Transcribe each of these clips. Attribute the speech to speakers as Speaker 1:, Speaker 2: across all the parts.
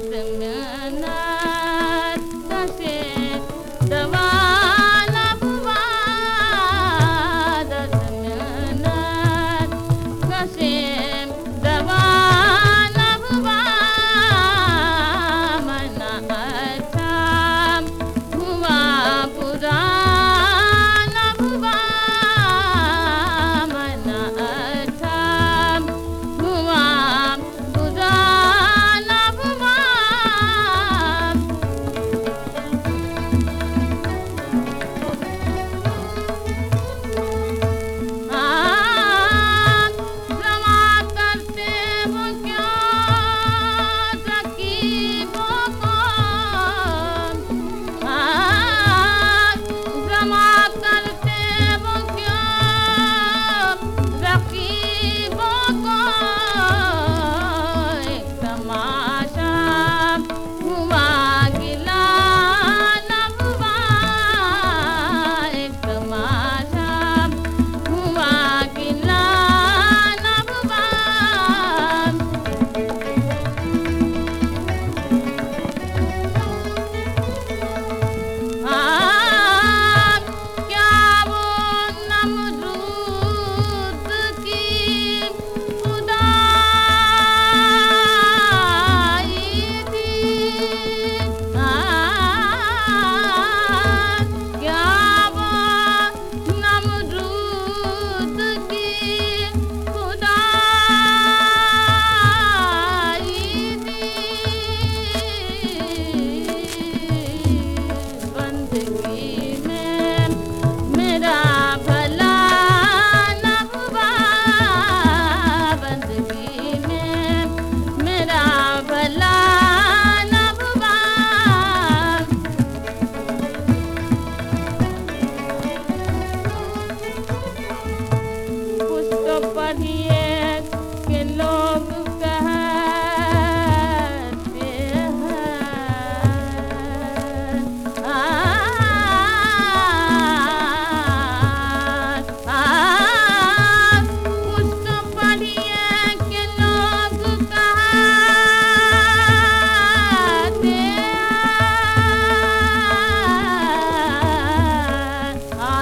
Speaker 1: Perfect.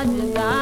Speaker 1: جدا